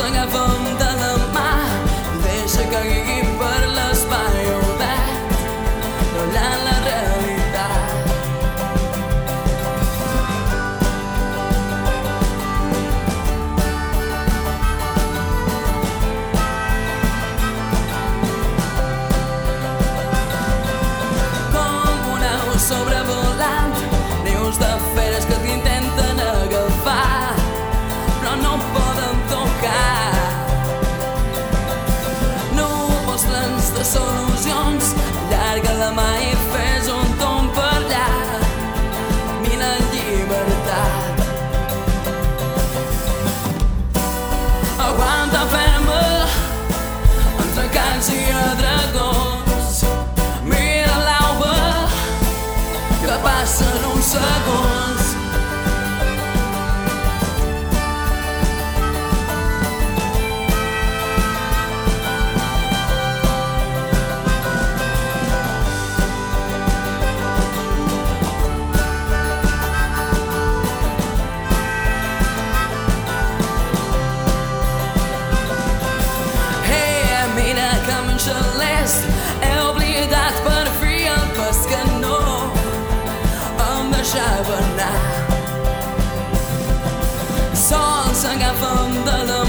sonhavam passen deixava